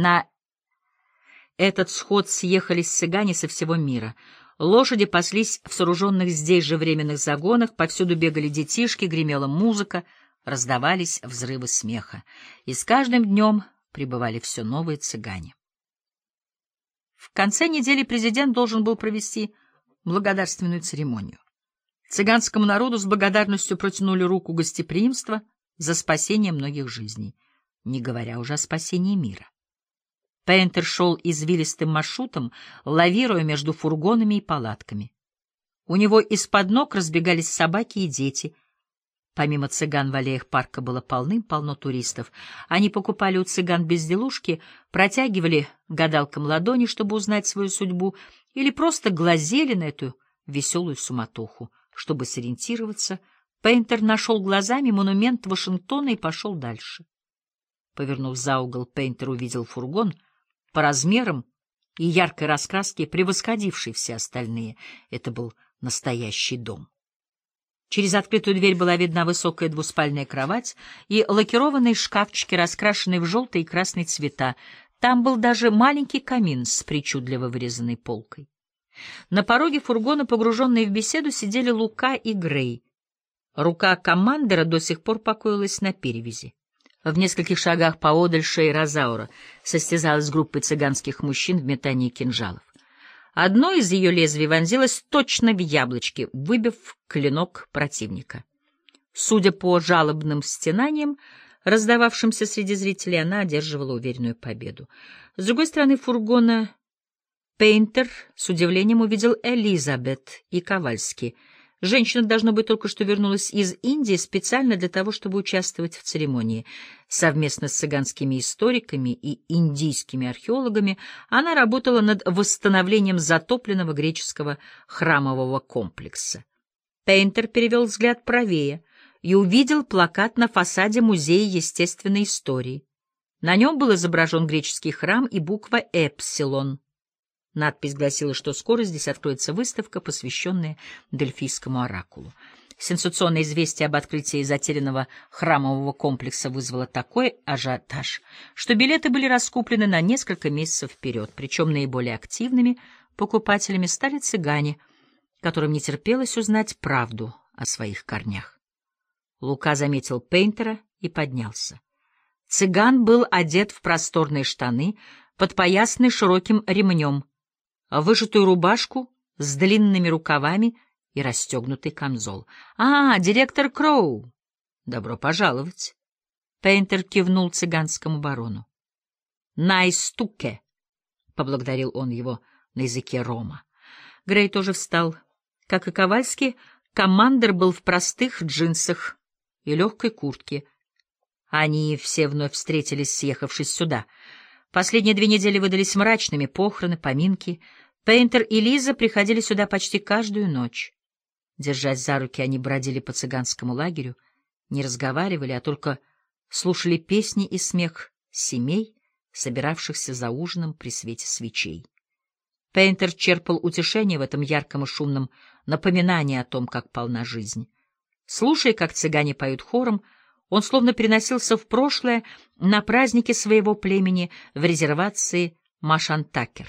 На этот сход съехались цыгане со всего мира. Лошади паслись в сооруженных здесь же временных загонах, повсюду бегали детишки, гремела музыка, раздавались взрывы смеха. И с каждым днем прибывали все новые цыгане. В конце недели президент должен был провести благодарственную церемонию. Цыганскому народу с благодарностью протянули руку гостеприимства за спасение многих жизней, не говоря уже о спасении мира. Пейнтер шел извилистым маршрутом, лавируя между фургонами и палатками. У него из-под ног разбегались собаки и дети. Помимо цыган в аллеях парка было полным-полно туристов. Они покупали у цыган безделушки, протягивали гадалкам ладони, чтобы узнать свою судьбу, или просто глазели на эту веселую суматоху. Чтобы сориентироваться, Пейнтер нашел глазами монумент Вашингтона и пошел дальше. Повернув за угол, Пейнтер увидел фургон — по размерам и яркой раскраске превосходивший все остальные. Это был настоящий дом. Через открытую дверь была видна высокая двуспальная кровать и лакированные шкафчики, раскрашенные в желтый и красный цвета. Там был даже маленький камин с причудливо вырезанной полкой. На пороге фургона, погруженные в беседу, сидели Лука и Грей. Рука командира до сих пор покоилась на перевязи. В нескольких шагах поодаль шеи Розаура состязалась с группой цыганских мужчин в метании кинжалов. Одно из ее лезвий вонзилось точно в яблочки, выбив клинок противника. Судя по жалобным стенаниям, раздававшимся среди зрителей, она одерживала уверенную победу. С другой стороны фургона Пейнтер с удивлением увидел Элизабет и Ковальски — Женщина, должно быть, только что вернулась из Индии специально для того, чтобы участвовать в церемонии. Совместно с цыганскими историками и индийскими археологами она работала над восстановлением затопленного греческого храмового комплекса. Пейнтер перевел взгляд правее и увидел плакат на фасаде Музея естественной истории. На нем был изображен греческий храм и буква «Эпсилон». Надпись гласила, что скоро здесь откроется выставка, посвященная Дельфийскому оракулу. Сенсационное известие об открытии затерянного храмового комплекса вызвало такой ажиотаж, что билеты были раскуплены на несколько месяцев вперед, причем наиболее активными покупателями стали цыгане, которым не терпелось узнать правду о своих корнях. Лука заметил Пейнтера и поднялся. Цыган был одет в просторные штаны, подпоясанные широким ремнем, выжатую рубашку с длинными рукавами и расстегнутый камзол. — А, директор Кроу! Добро пожаловать! Пейнтер кивнул цыганскому барону. — Найстуке! — поблагодарил он его на языке Рома. Грей тоже встал. Как и Ковальский, командир был в простых джинсах и легкой куртке. Они все вновь встретились, съехавшись сюда — Последние две недели выдались мрачными, похороны, поминки. Пейнтер и Лиза приходили сюда почти каждую ночь. Держась за руки, они бродили по цыганскому лагерю, не разговаривали, а только слушали песни и смех семей, собиравшихся за ужином при свете свечей. Пейнтер черпал утешение в этом ярком и шумном напоминании о том, как полна жизнь. Слушая, как цыгане поют хором, он словно переносился в прошлое на празднике своего племени в резервации Машантакер.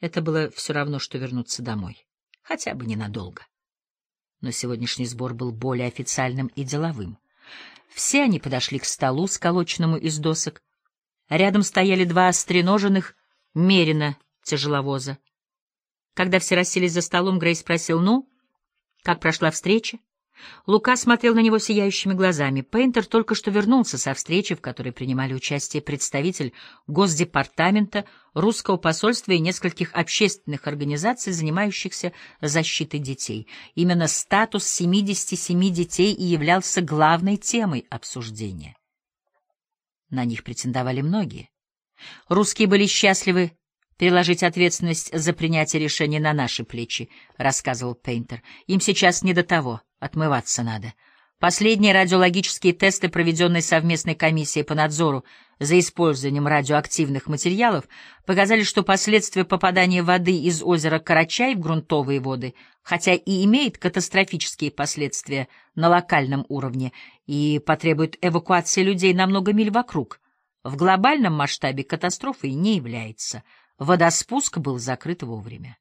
Это было все равно, что вернуться домой, хотя бы ненадолго. Но сегодняшний сбор был более официальным и деловым. Все они подошли к столу, сколоченному из досок. Рядом стояли два остреноженных мерина тяжеловоза. Когда все расселись за столом, Грей спросил, «Ну, как прошла встреча?» Лука смотрел на него сияющими глазами. Пейнтер только что вернулся со встречи, в которой принимали участие представитель Госдепартамента, русского посольства и нескольких общественных организаций, занимающихся защитой детей. Именно статус 77 детей и являлся главной темой обсуждения. На них претендовали многие. Русские были счастливы переложить ответственность за принятие решений на наши плечи, — рассказывал Пейнтер. Им сейчас не до того, отмываться надо. Последние радиологические тесты, проведенные совместной комиссией по надзору за использованием радиоактивных материалов, показали, что последствия попадания воды из озера Карачай в грунтовые воды, хотя и имеет катастрофические последствия на локальном уровне и потребует эвакуации людей на много миль вокруг, в глобальном масштабе катастрофой не является. Водоспуск был закрыт вовремя.